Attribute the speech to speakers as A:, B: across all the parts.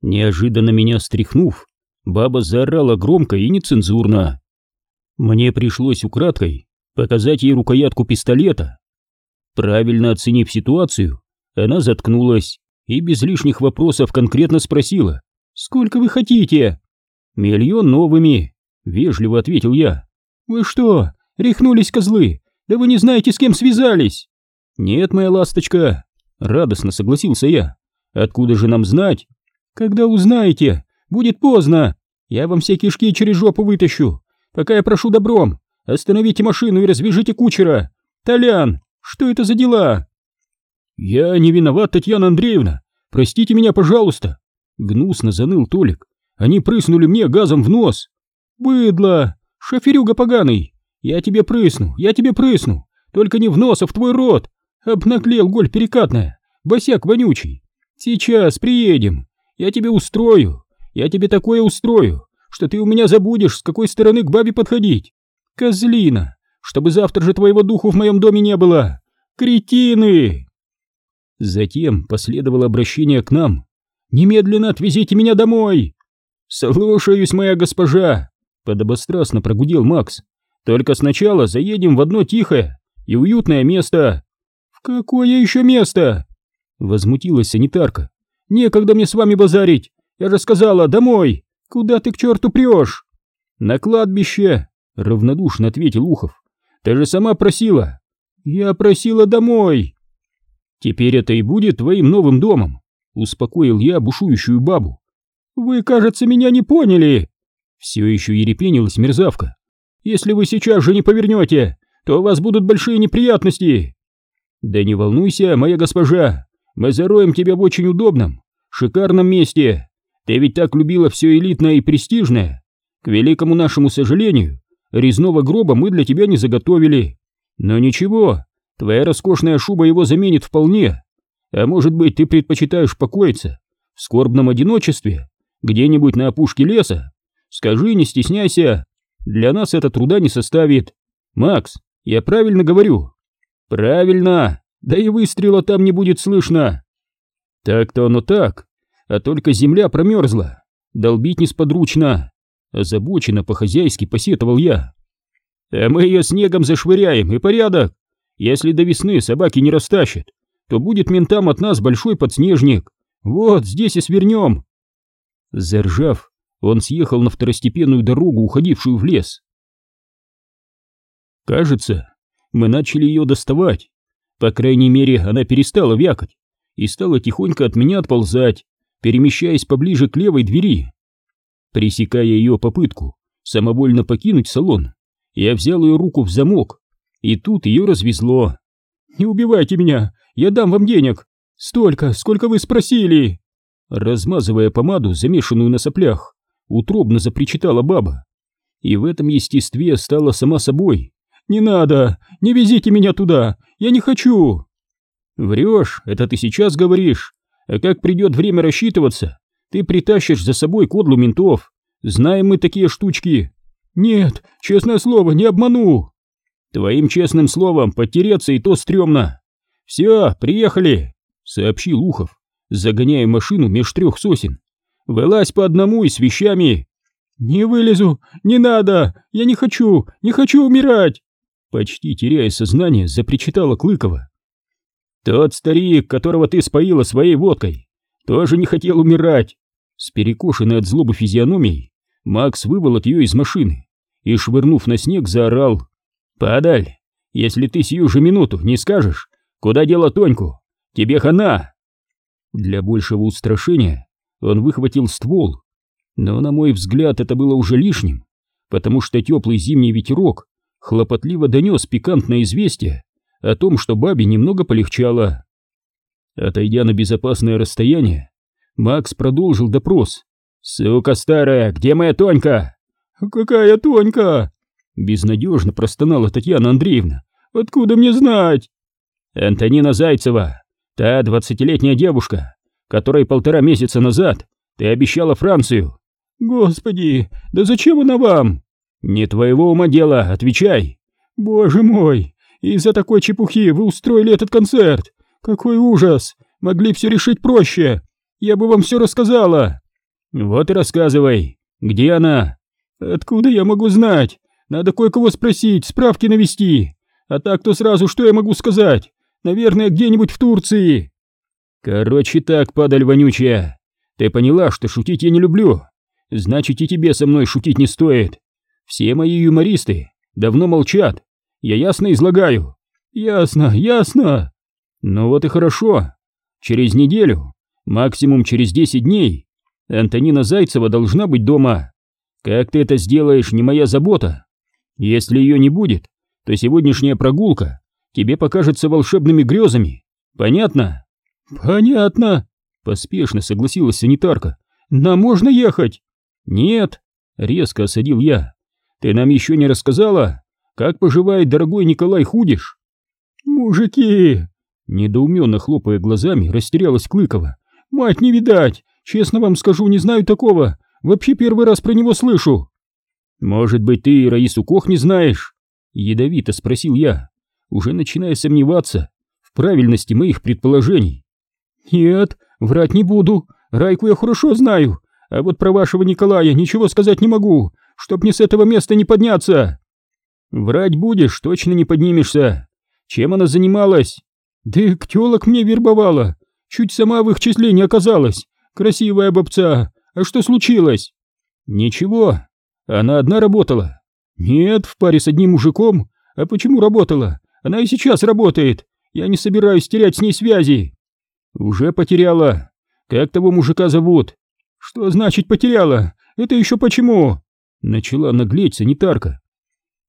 A: Неожиданно меня стряхнув, баба заорала громко и нецензурно. Мне пришлось украдкой показать ей рукоятку пистолета. Правильно оценив ситуацию, она заткнулась и без лишних вопросов конкретно спросила «Сколько вы хотите?» «Миллион новыми», — вежливо ответил я. «Вы что, рехнулись, козлы? Да вы не знаете, с кем связались!» «Нет, моя ласточка», — радостно согласился я. «Откуда же нам знать?» «Когда узнаете, будет поздно. Я вам все кишки через жопу вытащу. Пока я прошу добром, остановите машину и развяжите кучера. Толян, что это за дела?» «Я не виноват, Татьяна Андреевна. Простите меня, пожалуйста!» Гнусно заныл Толик. «Они прыснули мне газом в нос!» «Быдло! Шоферюга поганый! Я тебе прысну, я тебе прысну! Только не в нос, а в твой рот! Обнаглел голь перекатная! Босяк вонючий! Сейчас приедем! Я тебе устрою! Я тебе такое устрою, что ты у меня забудешь, с какой стороны к бабе подходить! Козлина! Чтобы завтра же твоего духу в моем доме не было! Кретины!» Затем последовало обращение к нам. «Немедленно отвезите меня домой!» «Слушаюсь, моя госпожа!» — подобострастно прогудел Макс. «Только сначала заедем в одно тихое и уютное место!» «В какое еще место?» — возмутилась санитарка. «Некогда мне с вами базарить! Я же сказала, домой! Куда ты к черту прешь?» «На кладбище!» — равнодушно ответил Ухов. «Ты же сама просила!» «Я просила домой!» «Теперь это и будет твоим новым домом», — успокоил я бушующую бабу. «Вы, кажется, меня не поняли!» Все еще ерепенилась мерзавка. «Если вы сейчас же не повернете, то у вас будут большие неприятности!» «Да не волнуйся, моя госпожа, мы зароем тебя в очень удобном, шикарном месте. Ты ведь так любила все элитное и престижное. К великому нашему сожалению, резного гроба мы для тебя не заготовили. Но ничего, Твоя роскошная шуба его заменит вполне. А может быть, ты предпочитаешь покоиться в скорбном одиночестве, где-нибудь на опушке леса? Скажи, не стесняйся. Для нас это труда не составит. Макс, я правильно говорю? Правильно. Да и выстрела там не будет слышно. Так-то оно так. А только земля промерзла. Долбить несподручно. Озабоченно по-хозяйски посетовал я. А мы ее снегом зашвыряем, и порядок. Если до весны собаки не растащат, то будет ментам от нас большой подснежник. Вот здесь и свернем. Заржав, он съехал на второстепенную дорогу, уходившую в лес. Кажется, мы начали ее доставать. По крайней мере, она перестала вякать и стала тихонько от меня отползать, перемещаясь поближе к левой двери. Пресекая ее попытку самовольно покинуть салон, я взял ее руку в замок и тут ее развезло. «Не убивайте меня, я дам вам денег! Столько, сколько вы спросили!» Размазывая помаду, замешанную на соплях, утробно запричитала баба. И в этом естестве стала сама собой. «Не надо! Не везите меня туда! Я не хочу!» «Врешь, это ты сейчас говоришь. А как придет время рассчитываться, ты притащишь за собой кодлу ментов. Знаем мы такие штучки!» «Нет, честное слово, не обману!» Твоим честным словом потереться и то стрёмно. Все, приехали, сообщил Ухов, загоняя машину меж трех сосен. Вылазь по одному и с вещами. Не вылезу, не надо, я не хочу, не хочу умирать. Почти теряя сознание, запричитала Клыкова. Тот старик, которого ты споила своей водкой, тоже не хотел умирать. С перекошенной от злобы физиономией Макс выволок ее из машины и, швырнув на снег, заорал. «Падаль, если ты сию же минуту не скажешь, куда дело Тоньку, тебе хана!» Для большего устрашения он выхватил ствол, но, на мой взгляд, это было уже лишним, потому что теплый зимний ветерок хлопотливо донес пикантное известие о том, что бабе немного полегчало. Отойдя на безопасное расстояние, Макс продолжил допрос. «Сука старая, где моя Тонька?» «Какая Тонька?» Безнадежно простонала Татьяна Андреевна. «Откуда мне знать?» «Антонина Зайцева, та двадцатилетняя девушка, которой полтора месяца назад ты обещала Францию». «Господи, да зачем она вам?» «Не твоего ума дело, отвечай». «Боже мой, из-за такой чепухи вы устроили этот концерт! Какой ужас! Могли все решить проще! Я бы вам все рассказала! Вот и рассказывай, где она?
B: Откуда я могу знать? Надо кое-кого спросить, справки навести. А так-то сразу что я могу сказать? Наверное, где-нибудь в Турции.
A: Короче так, падаль вонючая. Ты поняла, что шутить я не люблю? Значит, и тебе со мной шутить не стоит. Все мои юмористы давно молчат. Я ясно излагаю.
B: Ясно, ясно.
A: Ну вот и хорошо. Через неделю, максимум через 10 дней, Антонина Зайцева должна быть дома. Как ты это сделаешь, не моя забота. Если ее не будет, то сегодняшняя прогулка тебе покажется волшебными грезами. Понятно?
B: Понятно, поспешно согласилась санитарка. Нам можно ехать?
A: Нет, резко осадил я. Ты нам еще не рассказала, как поживает дорогой Николай Худиш?
B: Мужики, недоуменно хлопая глазами, растерялась Клыкова. Мать не видать, честно вам скажу, не знаю такого. Вообще первый раз про него слышу.
A: Может быть, ты Раису Кох не знаешь? Ядовито спросил я, уже начиная сомневаться в правильности моих предположений.
B: Нет, врать не буду. Райку я хорошо знаю, а вот про вашего Николая ничего сказать не могу, чтоб не с этого места не подняться.
A: Врать будешь, точно не поднимешься. Чем она занималась?
B: Да ктелок мне вербовала. Чуть сама в их числе не оказалась. Красивая бабца. А что случилось?
A: Ничего. Она одна работала.
B: Нет, в паре с одним мужиком. А почему работала? Она и сейчас работает. Я не собираюсь терять с ней связи.
A: Уже потеряла. Как того мужика зовут?
B: Что значит потеряла? Это еще почему?
A: Начала наглеть санитарка.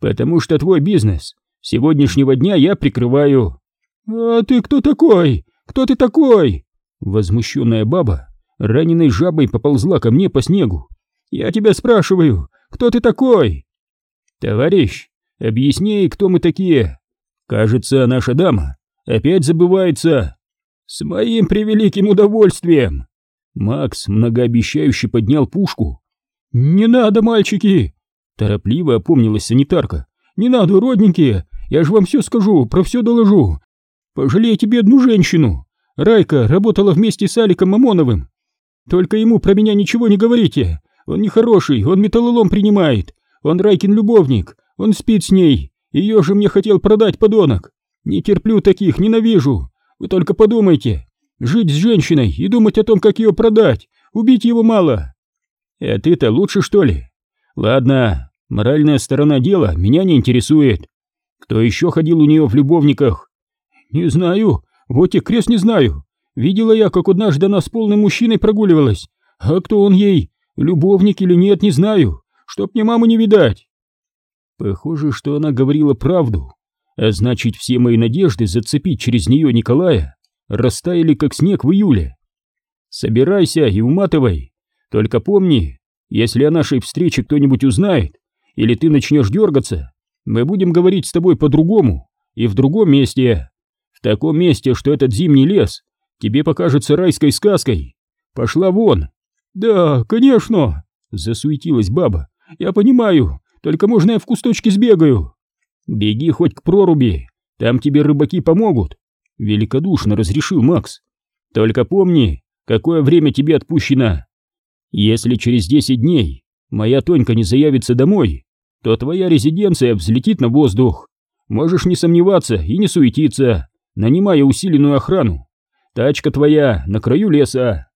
A: Потому что твой бизнес с сегодняшнего дня я прикрываю.
B: А ты кто такой? Кто ты такой?
A: Возмущенная баба раненой жабой поползла ко мне по снегу.
B: Я тебя спрашиваю, кто ты такой?
A: Товарищ, объясни, кто мы такие. Кажется, наша дама опять забывается.
B: С моим превеликим удовольствием.
A: Макс многообещающе поднял пушку.
B: «Не надо, мальчики!» Торопливо опомнилась санитарка. «Не надо, родненькие! Я же вам все скажу, про все доложу! Пожалейте бедную женщину! Райка работала вместе с Аликом Мамоновым. Только ему про меня ничего не говорите! Он нехороший, он металлолом принимает! Он Райкин любовник, он спит с ней! Ее же мне хотел продать, подонок! Не терплю таких, ненавижу! Вы только подумайте! Жить с женщиной и думать о том, как ее продать! Убить его мало!»
A: «А ты-то лучше, что ли?» «Ладно, моральная сторона дела меня не интересует. Кто еще ходил у нее в любовниках?»
B: «Не знаю, вот и крест не знаю. Видела я, как однажды она с полным мужчиной прогуливалась. А кто он ей, любовник или нет, не знаю. Чтоб мне маму не видать».
A: Похоже, что она говорила правду. А значит, все мои надежды зацепить через нее Николая растаяли, как снег в июле. Собирайся и уматывай. Только помни, если о нашей встрече кто-нибудь узнает, или ты начнешь дергаться, мы будем говорить с тобой по-другому и в другом месте. В таком месте, что этот зимний лес тебе покажется райской сказкой. Пошла вон.
B: Да, конечно, засуетилась баба. Я понимаю, только можно я в кусточки сбегаю.
A: Беги хоть к проруби, там тебе рыбаки помогут. Великодушно разрешил Макс. Только помни, какое время тебе отпущено. Если через десять дней моя Тонька не заявится домой, то твоя резиденция взлетит на воздух. Можешь не сомневаться и не суетиться, нанимая усиленную охрану. Тачка твоя на краю леса.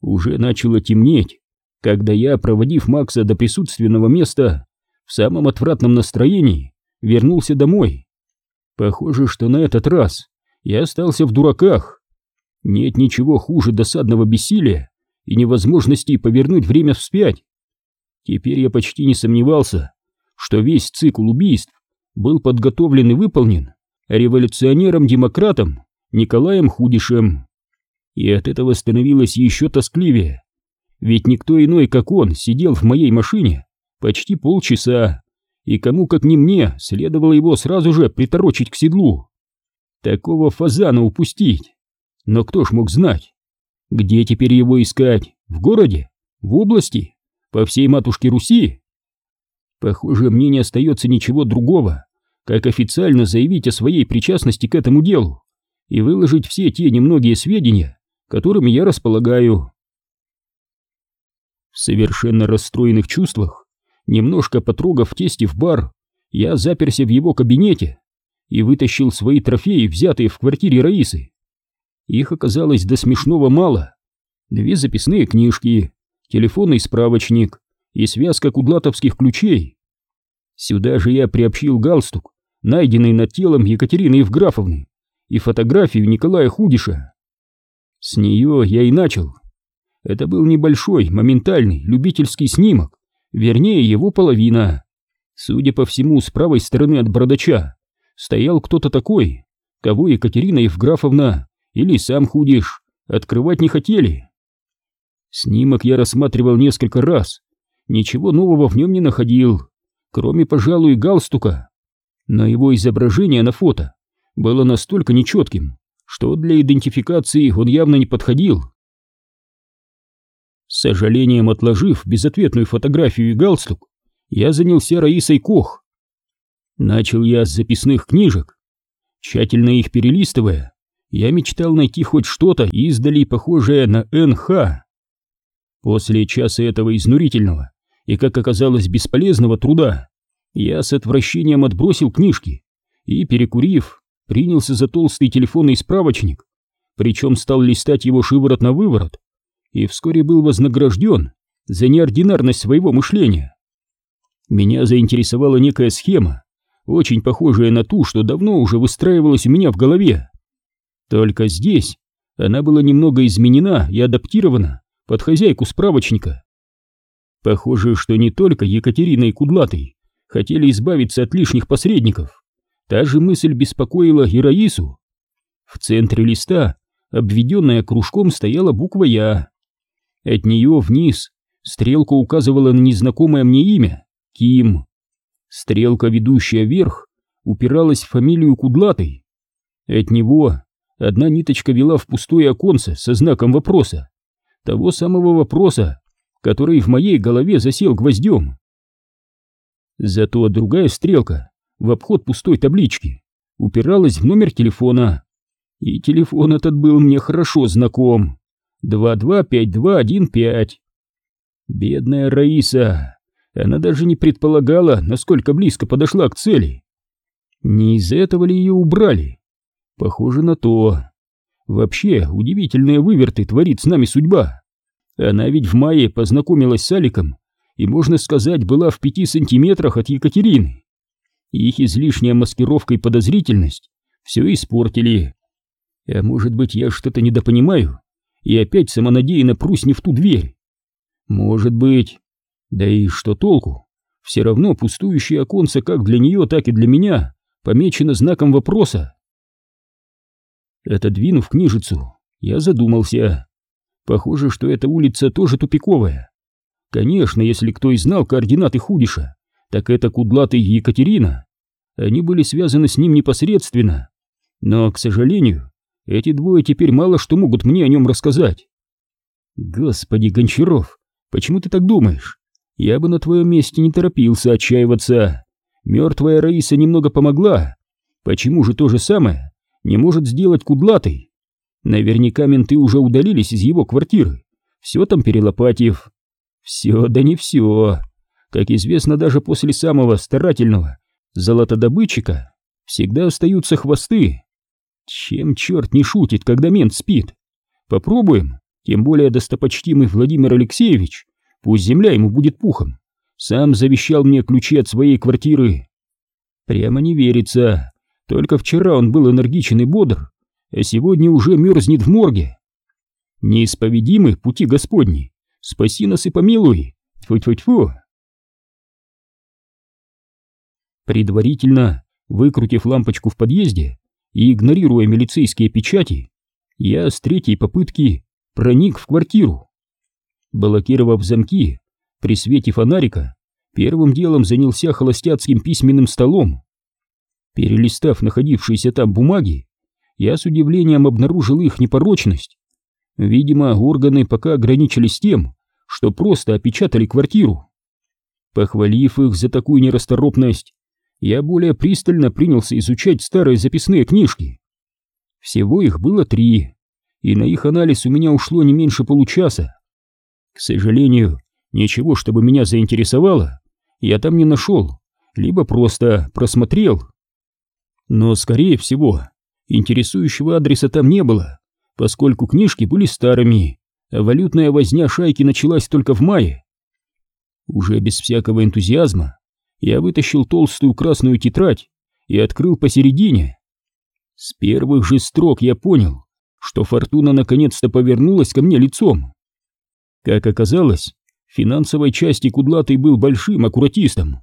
A: Уже начало темнеть, когда я, проводив Макса до присутственного места, в самом отвратном настроении вернулся домой. Похоже, что на этот раз я остался в дураках. Нет ничего хуже досадного бессилия и невозможности повернуть время вспять. Теперь я почти не сомневался, что весь цикл убийств был подготовлен и выполнен революционером-демократом Николаем Худишем. И от этого становилось еще тоскливее, ведь никто иной, как он, сидел в моей машине почти полчаса, и кому как не мне следовало его сразу же приторочить к седлу. Такого фазана упустить но кто ж мог знать? Где теперь его искать? В городе? В области? По всей матушке Руси? Похоже, мне не остается ничего другого, как официально заявить о своей причастности к этому делу и выложить все те немногие сведения, которыми я располагаю. В совершенно расстроенных чувствах, немножко потрогав тесте в бар, я заперся в его кабинете и вытащил свои трофеи, взятые в квартире Раисы. Их оказалось до смешного мало. Две записные книжки, телефонный справочник и связка кудлатовских ключей. Сюда же я приобщил галстук, найденный над телом Екатерины Евграфовны, и фотографию Николая Худиша. С нее я и начал. Это был небольшой, моментальный, любительский снимок, вернее его половина. Судя по всему, с правой стороны от бородача стоял кто-то такой, кого Екатерина Евграфовна или сам Худиш открывать не хотели. Снимок я рассматривал несколько раз, ничего нового в нем не находил, кроме, пожалуй, галстука. Но его изображение на фото было настолько нечетким, что для идентификации он явно не подходил. С сожалением отложив безответную фотографию и галстук, я занялся Раисой Кох. Начал я с записных книжек. Тщательно их перелистывая, я мечтал найти хоть что-то издали похожее на НХ. После часа этого изнурительного и, как оказалось, бесполезного труда, я с отвращением отбросил книжки и, перекурив, принялся за толстый телефонный справочник, причем стал листать его шиворот на выворот, и вскоре был вознагражден за неординарность своего мышления. Меня заинтересовала некая схема, очень похожая на ту, что давно уже выстраивалась у меня в голове. Только здесь она была немного изменена и адаптирована под хозяйку справочника. Похоже, что не только Екатерина и Кудлатый хотели избавиться от лишних посредников. Та же мысль беспокоила и Раису. В центре листа, обведенная кружком, стояла буква «Я». От нее вниз стрелка указывала на незнакомое мне имя — Ким. Стрелка, ведущая вверх, упиралась в фамилию Кудлатой. От него Одна ниточка вела в пустое оконце со знаком вопроса. Того самого вопроса, который в моей голове засел гвоздем. Зато другая стрелка в обход пустой таблички упиралась в номер телефона. И телефон этот был мне хорошо знаком. 225215. Бедная Раиса. Она даже не предполагала, насколько близко подошла к цели. Не из этого ли ее убрали? Похоже на то. Вообще, удивительные выверты творит с нами судьба. Она ведь в мае познакомилась с Аликом и, можно сказать, была в пяти сантиметрах от Екатерины. Их излишняя маскировка и подозрительность все испортили. А может быть, я что-то недопонимаю и опять самонадеянно прусь не в ту дверь? Может быть. Да и что толку? Все равно пустующее оконце как для нее, так и для меня помечено знаком вопроса. Отодвинув книжицу, я задумался. Похоже, что эта улица тоже тупиковая. Конечно, если кто и знал координаты Худиша, так это Кудлатый Екатерина. Они были связаны с ним непосредственно. Но, к сожалению, эти двое теперь мало что могут мне о нем рассказать. Господи, Гончаров, почему ты так думаешь? Я бы на твоем месте не торопился отчаиваться. Мертвая Раиса немного помогла. Почему же то же самое не может сделать кудлатый. Наверняка менты уже удалились из его квартиры, все там перелопатив. Все, да не все. Как известно, даже после самого старательного золотодобытчика всегда остаются хвосты. Чем черт не шутит, когда мент спит? Попробуем, тем более достопочтимый Владимир Алексеевич, пусть земля ему будет пухом, сам завещал мне ключи от своей квартиры. Прямо не верится, только вчера он был энергичен и бодр, а сегодня уже мерзнет в морге. Неисповедимы пути Господни, спаси нас и помилуй, тьфу-тьфу-тьфу. Предварительно, выкрутив лампочку в подъезде и игнорируя милицейские печати, я с третьей попытки проник в квартиру. Блокировав замки, при свете фонарика, первым делом занялся холостяцким письменным столом. Перелистав находившиеся там бумаги, я с удивлением обнаружил их непорочность. Видимо, органы пока ограничились тем, что просто опечатали квартиру. Похвалив их за такую нерасторопность, я более пристально принялся изучать старые записные книжки. Всего их было три, и на их анализ у меня ушло не меньше получаса. К сожалению, ничего, чтобы меня заинтересовало, я там не нашел, либо просто просмотрел. Но, скорее всего, интересующего адреса там не было, поскольку книжки были старыми, а валютная возня шайки началась только в мае. Уже без всякого энтузиазма я вытащил толстую красную тетрадь и открыл посередине. С первых же строк я понял, что фортуна наконец-то повернулась ко мне лицом. Как оказалось, в финансовой части Кудлатый был большим аккуратистом.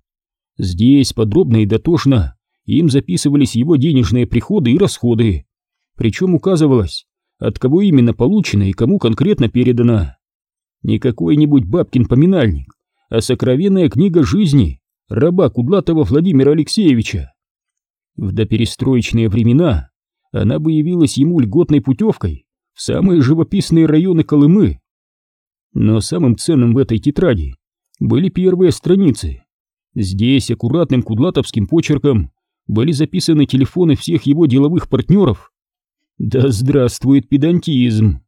A: Здесь подробно и дотошно им записывались его денежные приходы и расходы, причем указывалось, от кого именно получено и кому конкретно передано. Не какой-нибудь бабкин поминальник, а сокровенная книга жизни раба Кудлатова Владимира Алексеевича. В доперестроечные времена она бы явилась ему льготной путевкой в самые живописные районы Колымы. Но самым ценным в этой тетради были первые страницы. Здесь аккуратным кудлатовским почерком были записаны телефоны всех его деловых партнеров. Да здравствует педантизм!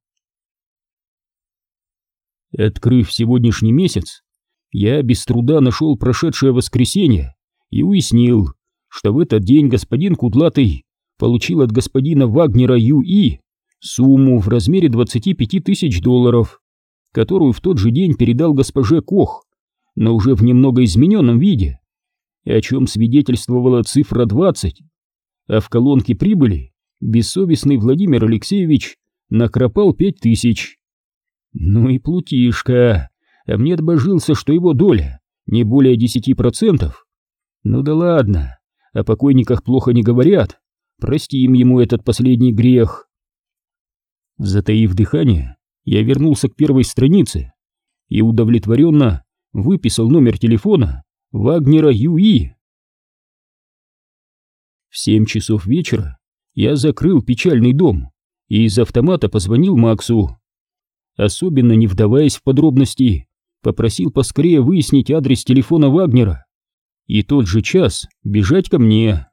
A: Открыв сегодняшний месяц, я без труда нашел прошедшее воскресенье и уяснил, что в этот день господин Кудлатый получил от господина Вагнера Ю.И. сумму в размере 25 тысяч долларов, которую в тот же день передал госпоже Кох, но уже в немного измененном виде, о чем свидетельствовала цифра 20, а в колонке прибыли бессовестный Владимир Алексеевич накропал 5 тысяч. Ну и плутишка, а мне отбожился, что его доля не более 10%. Ну да ладно, о покойниках плохо не говорят. Простим ему этот последний грех. Затаив дыхание, я вернулся к первой странице и удовлетворенно выписал номер телефона Вагнера Юи. В семь часов вечера я закрыл печальный дом и из автомата позвонил Максу. Особенно не вдаваясь в подробности, попросил поскорее выяснить адрес телефона Вагнера и тот же час бежать ко мне.